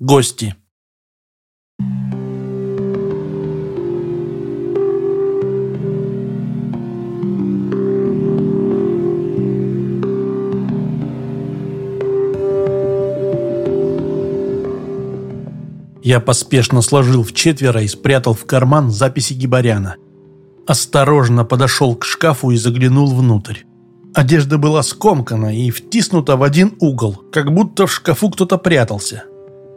Гости. Я поспешно сложил в четверо и спрятал в карман записи Гибаряна. Осторожно подошел к шкафу и заглянул внутрь. Одежда была скомкана и втиснута в один угол, как будто в шкафу кто-то прятался.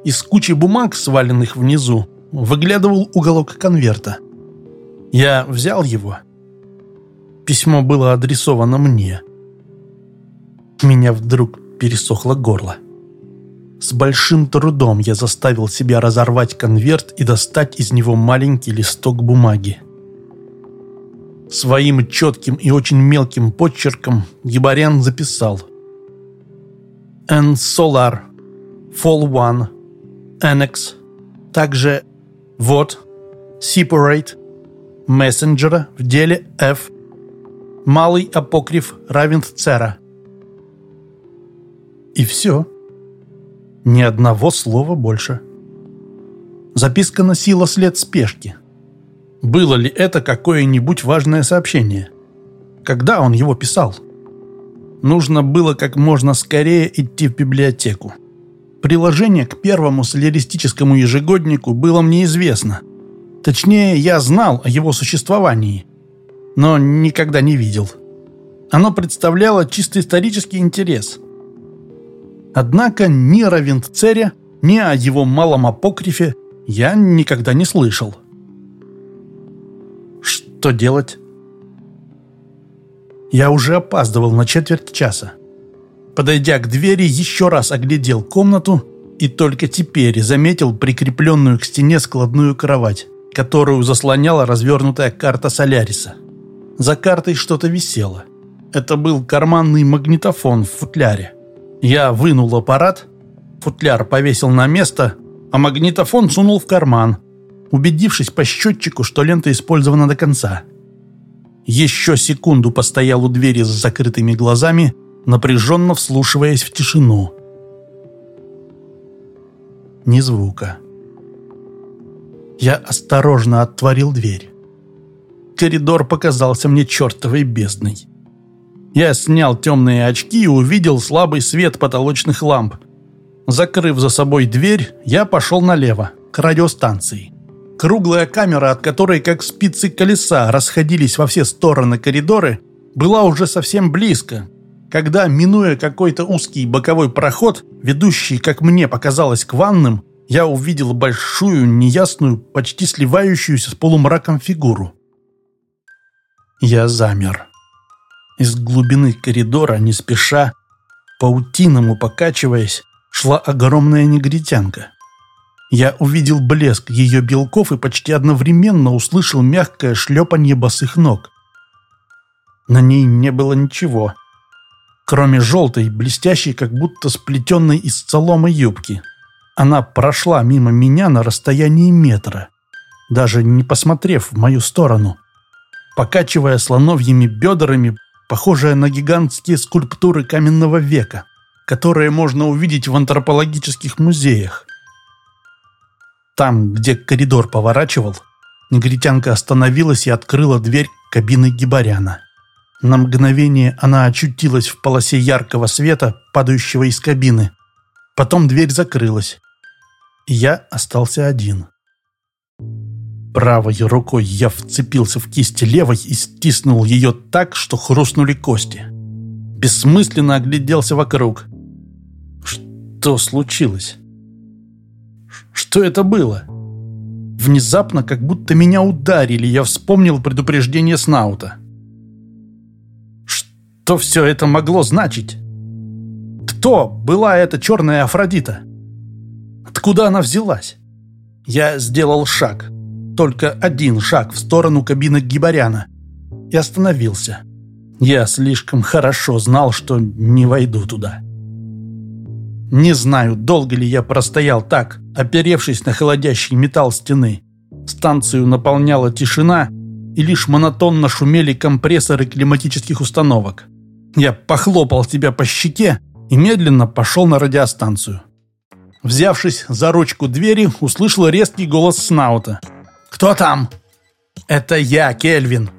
Из кучи бумаг, сваленных внизу, выглядывал уголок конверта. Я взял его. Письмо было адресовано мне. Меня вдруг пересохло горло. С большим трудом я заставил себя разорвать конверт и достать из него маленький листок бумаги. Своим четким и очень мелким подчерком Гибарян записал «N Solar, Fall One, Annex, также вот, Separate, Messenger в деле F, Малый апокриф Равенцера». И все. Ни одного слова больше. Записка носила след спешки. Было ли это какое-нибудь важное сообщение? Когда он его писал? Нужно было как можно скорее идти в библиотеку. Приложение к первому солеристическому ежегоднику было мне известно. Точнее, я знал о его существовании, но никогда не видел. Оно представляло чисто исторический интерес. Однако ни о Равентцере, ни о его малом апокрифе я никогда не слышал. Что делать? Я уже опаздывал на четверть часа. Подойдя к двери, еще раз оглядел комнату и только теперь заметил прикрепленную к стене складную кровать, которую заслоняла развернутая карта Соляриса. За картой что-то висело. Это был карманный магнитофон в футляре. Я вынул аппарат, футляр повесил на место, а магнитофон сунул в карман – убедившись по счетчику, что лента использована до конца. Еще секунду постоял у двери с закрытыми глазами, напряженно вслушиваясь в тишину. Ни звука. Я осторожно отворил дверь. Коридор показался мне чертовой бездной. Я снял темные очки и увидел слабый свет потолочных ламп. Закрыв за собой дверь, я пошел налево, к радиостанции. Круглая камера, от которой, как спицы колеса, расходились во все стороны коридоры, была уже совсем близко, когда, минуя какой-то узкий боковой проход, ведущий, как мне показалось, к ванным, я увидел большую, неясную, почти сливающуюся с полумраком фигуру. Я замер. Из глубины коридора, не спеша, паутиному покачиваясь, шла огромная негритянка. Я увидел блеск ее белков и почти одновременно услышал мягкое шлепанье босых ног. На ней не было ничего, кроме желтой, блестящей, как будто сплетенной из соломы юбки. Она прошла мимо меня на расстоянии метра, даже не посмотрев в мою сторону, покачивая слоновьими бедрами, похожая на гигантские скульптуры каменного века, которые можно увидеть в антропологических музеях. Там, где коридор поворачивал, негритянка остановилась и открыла дверь кабины Гибаряна. На мгновение она очутилась в полосе яркого света, падающего из кабины. Потом дверь закрылась. Я остался один. Правой рукой я вцепился в кисть левой и стиснул ее так, что хрустнули кости. Бессмысленно огляделся вокруг. Что случилось? Что это было? Внезапно, как будто меня ударили, я вспомнил предупреждение Снаута. Что все это могло значить? Кто была эта черная Афродита? Откуда она взялась? Я сделал шаг, только один шаг в сторону кабины Гибаряна и остановился. Я слишком хорошо знал, что не войду туда. Не знаю, долго ли я простоял так, оперевшись на холодящий металл стены. Станцию наполняла тишина, и лишь монотонно шумели компрессоры климатических установок. Я похлопал тебя по щеке и медленно пошел на радиостанцию. Взявшись за ручку двери, услышал резкий голос Снаута. «Кто там?» «Это я, Кельвин!»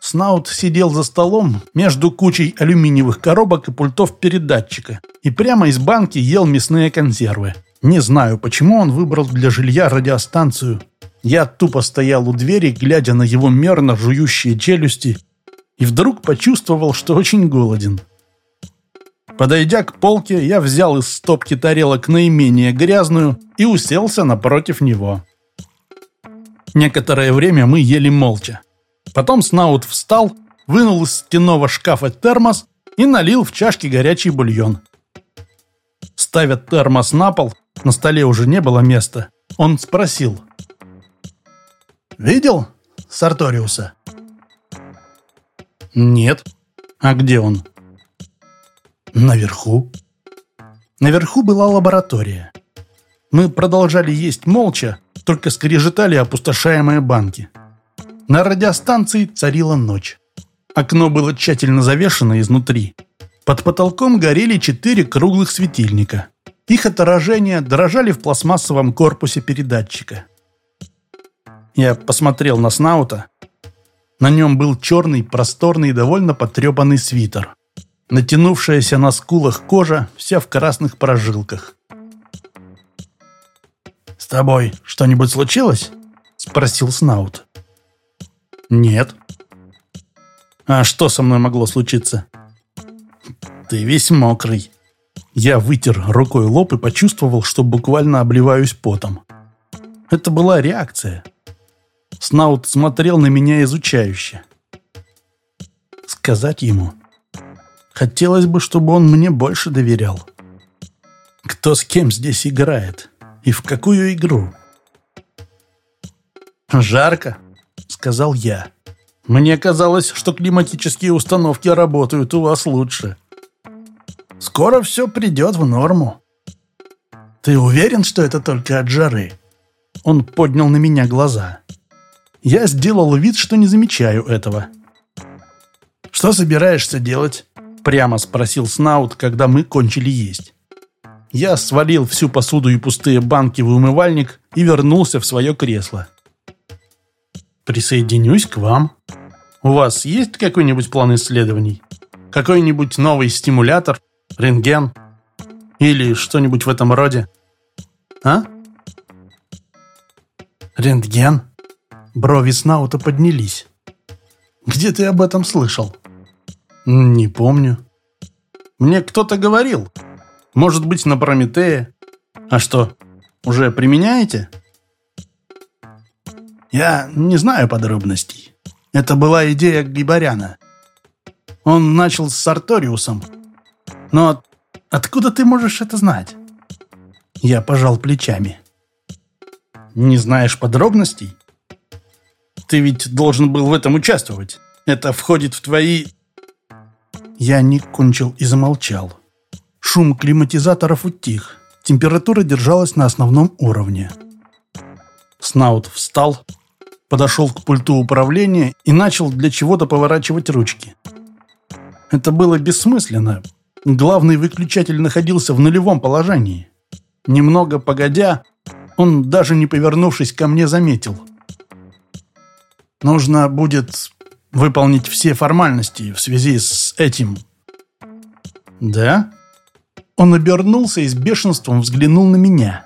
Снаут сидел за столом между кучей алюминиевых коробок и пультов передатчика и прямо из банки ел мясные консервы. Не знаю, почему он выбрал для жилья радиостанцию. Я тупо стоял у двери, глядя на его мерно жующие челюсти, и вдруг почувствовал, что очень голоден. Подойдя к полке, я взял из стопки тарелок наименее грязную и уселся напротив него. Некоторое время мы ели молча. Потом Снаут встал, вынул из стенного шкафа термос и налил в чашки горячий бульон. Ставя термос на пол, на столе уже не было места, он спросил. «Видел Сарториуса?» «Нет. А где он?» «Наверху». Наверху была лаборатория. Мы продолжали есть молча, только скрежетали опустошаемые банки. На радиостанции царила ночь. Окно было тщательно завешено изнутри. Под потолком горели четыре круглых светильника. Их отражения дрожали в пластмассовом корпусе передатчика. Я посмотрел на Снаута. На нем был черный, просторный и довольно потрепанный свитер. Натянувшаяся на скулах кожа, вся в красных прожилках. «С тобой что-нибудь случилось?» – спросил Снаут. «Нет». «А что со мной могло случиться?» «Ты весь мокрый». Я вытер рукой лоб и почувствовал, что буквально обливаюсь потом. Это была реакция. Снаут смотрел на меня изучающе. Сказать ему? Хотелось бы, чтобы он мне больше доверял. Кто с кем здесь играет? И в какую игру? «Жарко», сказал я. «Мне казалось, что климатические установки работают у вас лучше. Скоро все придет в норму». «Ты уверен, что это только от жары?» Он поднял на меня глаза. Я сделал вид, что не замечаю этого. «Что собираешься делать?» Прямо спросил Снаут, когда мы кончили есть. Я свалил всю посуду и пустые банки в умывальник и вернулся в свое кресло присоединюсь к вам. У вас есть какой-нибудь план исследований? Какой-нибудь новый стимулятор? Рентген? Или что-нибудь в этом роде? А? Рентген? Брови Снаута поднялись. Где ты об этом слышал? Не помню. Мне кто-то говорил. Может быть, на Прометее. А что, уже применяете? Я не знаю подробностей. Это была идея Гибаряна. Он начал с Сарториусом. Но откуда ты можешь это знать? Я пожал плечами. Не знаешь подробностей? Ты ведь должен был в этом участвовать. Это входит в твои... Я не кончил и замолчал. Шум климатизаторов утих. Температура держалась на основном уровне. Снаут встал, подошел к пульту управления и начал для чего-то поворачивать ручки. Это было бессмысленно. Главный выключатель находился в нулевом положении. Немного погодя, он, даже не повернувшись ко мне, заметил. «Нужно будет выполнить все формальности в связи с этим». «Да?» Он обернулся и с бешенством взглянул на меня.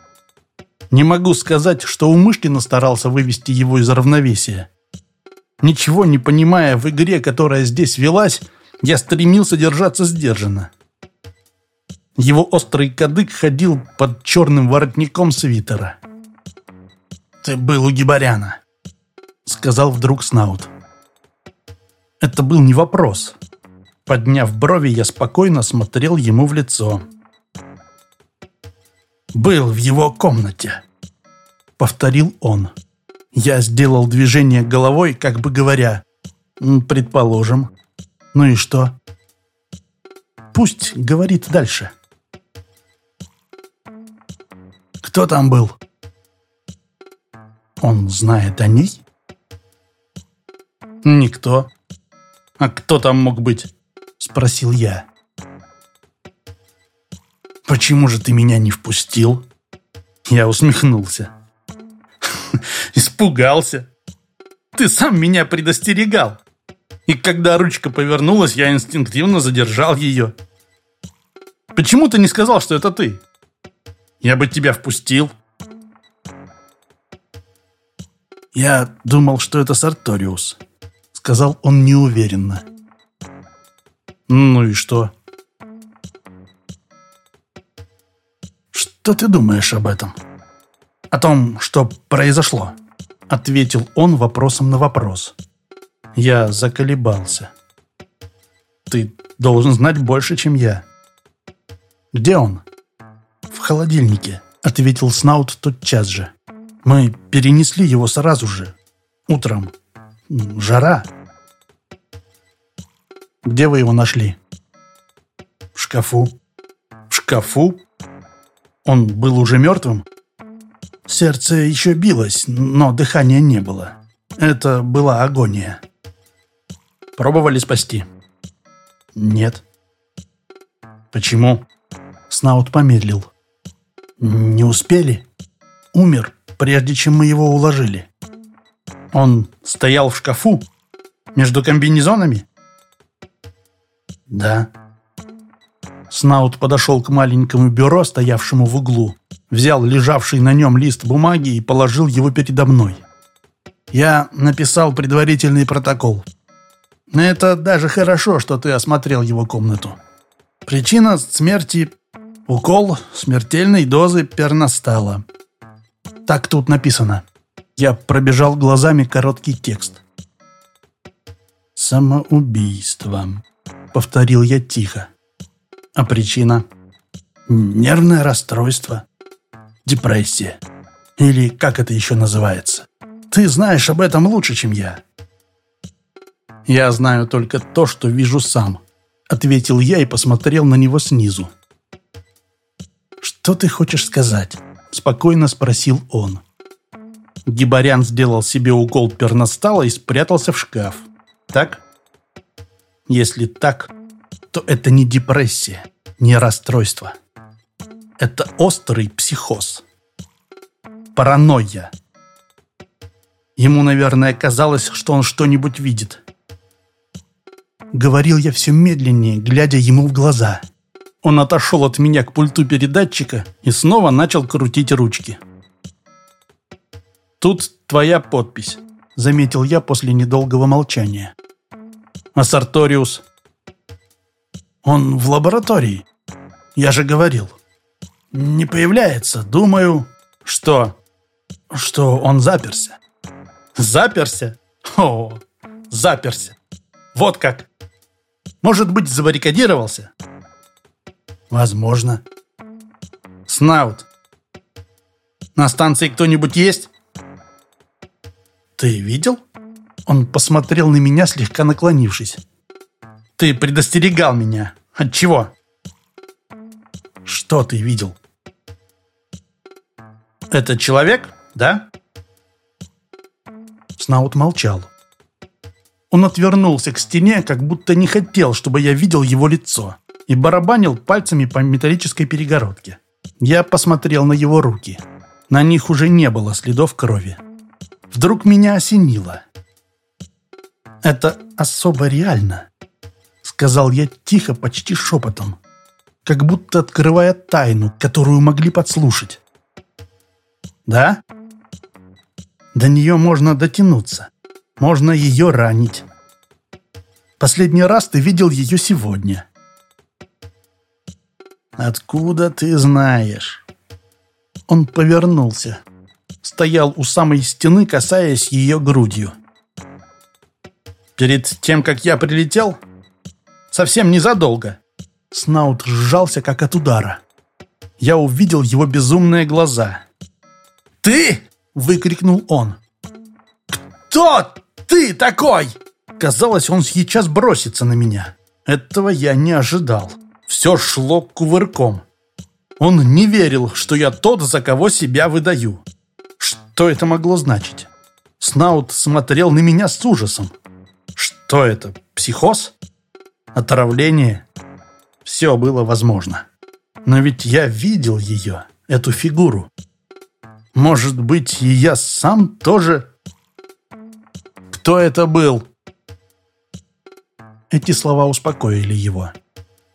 Не могу сказать, что умышленно старался вывести его из равновесия. Ничего не понимая в игре, которая здесь велась, я стремился держаться сдержанно. Его острый кадык ходил под черным воротником свитера. «Ты был у Гибаряна», — сказал вдруг Снаут. Это был не вопрос. Подняв брови, я спокойно смотрел ему в лицо был в его комнате», — повторил он. Я сделал движение головой, как бы говоря, «Предположим. Ну и что?» «Пусть говорит дальше». «Кто там был?» «Он знает о ней?» «Никто». «А кто там мог быть?» — спросил я. «Почему же ты меня не впустил?» Я усмехнулся. «Испугался. Ты сам меня предостерегал. И когда ручка повернулась, я инстинктивно задержал ее. Почему ты не сказал, что это ты? Я бы тебя впустил». «Я думал, что это Сарториус», — сказал он неуверенно. «Ну и что?» «Что ты думаешь об этом?» «О том, что произошло», — ответил он вопросом на вопрос. Я заколебался. «Ты должен знать больше, чем я». «Где он?» «В холодильнике», — ответил Снаут тотчас же. «Мы перенесли его сразу же. Утром. Жара». «Где вы его нашли?» «В шкафу». «В шкафу?» Он был уже мертвым? Сердце еще билось, но дыхания не было. Это была агония. Пробовали спасти? Нет. Почему? Снаут помедлил. Не успели? Умер, прежде чем мы его уложили. Он стоял в шкафу? Между комбинезонами? Да. Снаут подошел к маленькому бюро, стоявшему в углу, взял лежавший на нем лист бумаги и положил его передо мной. Я написал предварительный протокол. Это даже хорошо, что ты осмотрел его комнату. Причина смерти – укол смертельной дозы перностала. Так тут написано. Я пробежал глазами короткий текст. «Самоубийство», — повторил я тихо. А причина? Нервное расстройство. Депрессия. Или как это еще называется? Ты знаешь об этом лучше, чем я. Я знаю только то, что вижу сам. Ответил я и посмотрел на него снизу. «Что ты хочешь сказать?» Спокойно спросил он. Гибарян сделал себе укол перностала и спрятался в шкаф. Так? Если так, то это не депрессия, не расстройство. Это острый психоз. Паранойя. Ему, наверное, казалось, что он что-нибудь видит. Говорил я все медленнее, глядя ему в глаза. Он отошел от меня к пульту передатчика и снова начал крутить ручки. «Тут твоя подпись», — заметил я после недолгого молчания. «А Сарториус?» Он в лаборатории. Я же говорил. Не появляется. Думаю... Что? Что он заперся. Заперся? О, заперся. Вот как. Может быть, забаррикадировался? Возможно. Снаут. На станции кто-нибудь есть? Ты видел? Он посмотрел на меня, слегка наклонившись. Ты предостерегал меня. От чего? Что ты видел? Это человек, да? Снаут молчал. Он отвернулся к стене, как будто не хотел, чтобы я видел его лицо, и барабанил пальцами по металлической перегородке. Я посмотрел на его руки. На них уже не было следов крови. Вдруг меня осенило. Это особо реально сказал я тихо, почти шепотом, как будто открывая тайну, которую могли подслушать. «Да?» До нее можно дотянуться. Можно ее ранить. Последний раз ты видел ее сегодня. Откуда ты знаешь? Он повернулся. Стоял у самой стены, касаясь ее грудью. Перед тем, как я прилетел, Совсем незадолго. Снаут сжался, как от удара. Я увидел его безумные глаза. «Ты!» — выкрикнул он. «Кто ты такой?» Казалось, он сейчас бросится на меня. Этого я не ожидал. Все шло кувырком. Он не верил, что я тот, за кого себя выдаю. Что это могло значить? Снаут смотрел на меня с ужасом. Что это, психоз? отравление. Все было возможно. Но ведь я видел ее, эту фигуру. Может быть, и я сам тоже... Кто это был? Эти слова успокоили его.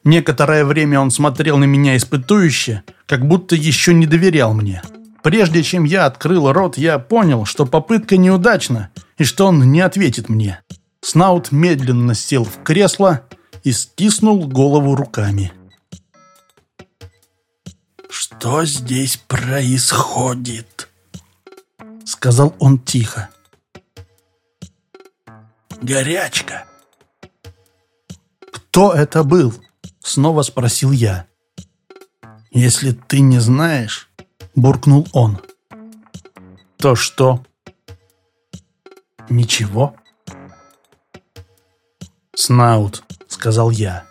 Некоторое время он смотрел на меня испытующе, как будто еще не доверял мне. Прежде чем я открыл рот, я понял, что попытка неудачна и что он не ответит мне. Снаут медленно сел в кресло и стиснул голову руками. «Что здесь происходит?» — сказал он тихо. «Горячка». «Кто это был?» — снова спросил я. «Если ты не знаешь, буркнул он. «То что?» «Ничего». «Снаут», — сказал я.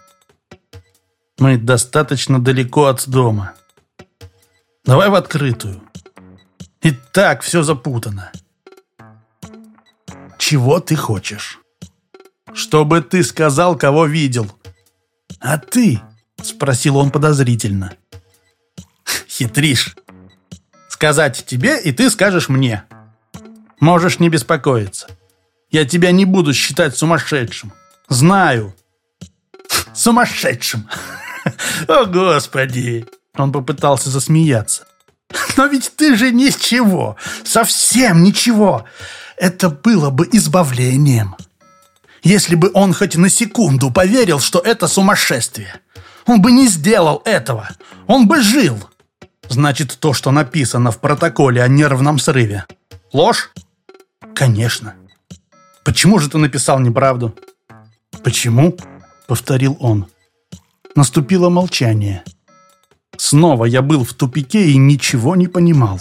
«Мы достаточно далеко от дома. Давай в открытую. И так все запутано». «Чего ты хочешь?» «Чтобы ты сказал, кого видел». «А ты?» — спросил он подозрительно. «Хитришь сказать тебе, и ты скажешь мне. Можешь не беспокоиться. Я тебя не буду считать сумасшедшим. Знаю. Сумасшедшим. О, Господи. Он попытался засмеяться. Но ведь ты же ничего. Совсем ничего. Это было бы избавлением. Если бы он хоть на секунду поверил, что это сумасшествие. Он бы не сделал этого. Он бы жил. Значит, то, что написано в протоколе о нервном срыве. Ложь? Конечно. Почему же ты написал неправду? Почему? Повторил он. Наступило молчание. Снова я был в тупике и ничего не понимал.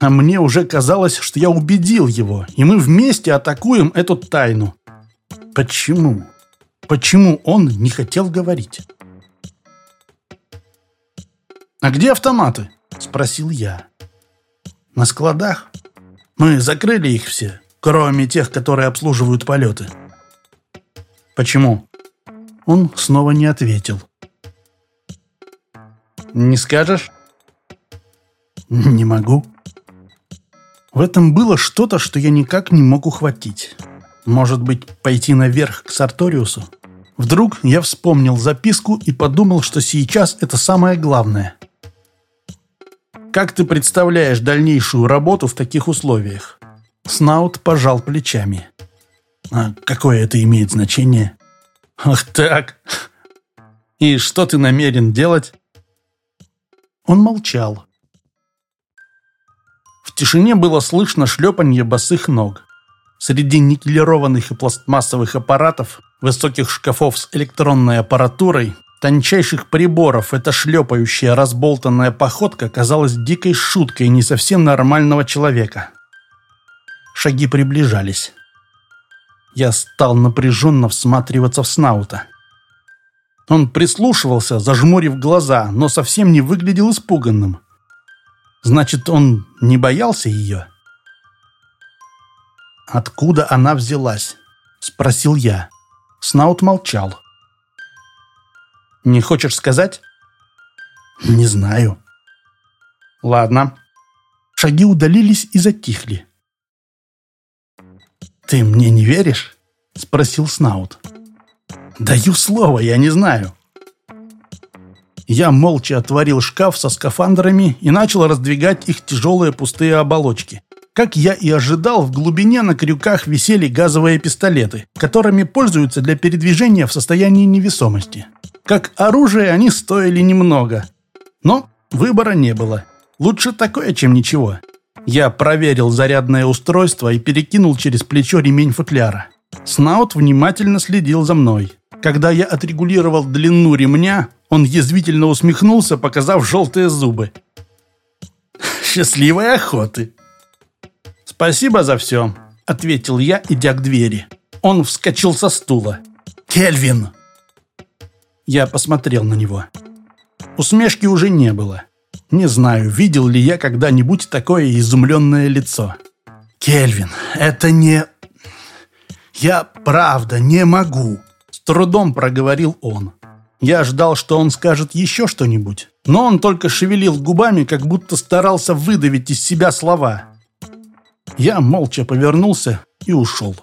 А мне уже казалось, что я убедил его, и мы вместе атакуем эту тайну. Почему? Почему он не хотел говорить? «А где автоматы?» – спросил я. «На складах. Мы закрыли их все, кроме тех, которые обслуживают полеты». «Почему?» Он снова не ответил. «Не скажешь?» «Не могу». В этом было что-то, что я никак не мог ухватить. Может быть, пойти наверх к Сарториусу? Вдруг я вспомнил записку и подумал, что сейчас это самое главное. Как ты представляешь дальнейшую работу в таких условиях? Снаут пожал плечами. А какое это имеет значение? Ах так. И что ты намерен делать? Он молчал. В тишине было слышно шлепанье босых ног. Среди никелированных и пластмассовых аппаратов, высоких шкафов с электронной аппаратурой, тончайших приборов эта шлепающая разболтанная походка казалась дикой шуткой не совсем нормального человека. Шаги приближались. Я стал напряженно всматриваться в Снаута. Он прислушивался, зажмурив глаза, но совсем не выглядел испуганным. Значит, он не боялся ее? «Откуда она взялась?» — спросил я. Снаут молчал. Не хочешь сказать? Не знаю. Ладно. Шаги удалились и затихли. Ты мне не веришь? Спросил Снаут. Даю слово, я не знаю. Я молча отворил шкаф со скафандрами и начал раздвигать их тяжелые пустые оболочки. Как я и ожидал, в глубине на крюках висели газовые пистолеты, которыми пользуются для передвижения в состоянии невесомости. Как оружие они стоили немного. Но выбора не было. Лучше такое, чем ничего. Я проверил зарядное устройство и перекинул через плечо ремень футляра. Снаут внимательно следил за мной. Когда я отрегулировал длину ремня, он язвительно усмехнулся, показав желтые зубы. «Счастливой охоты!» «Спасибо за все», — ответил я, идя к двери. Он вскочил со стула. «Кельвин!» Я посмотрел на него. Усмешки уже не было. Не знаю, видел ли я когда-нибудь такое изумленное лицо. «Кельвин, это не... Я правда не могу!» С трудом проговорил он. Я ждал, что он скажет еще что-нибудь. но он только шевелил губами, как будто старался выдавить из себя слова. Я молча повернулся и ушел.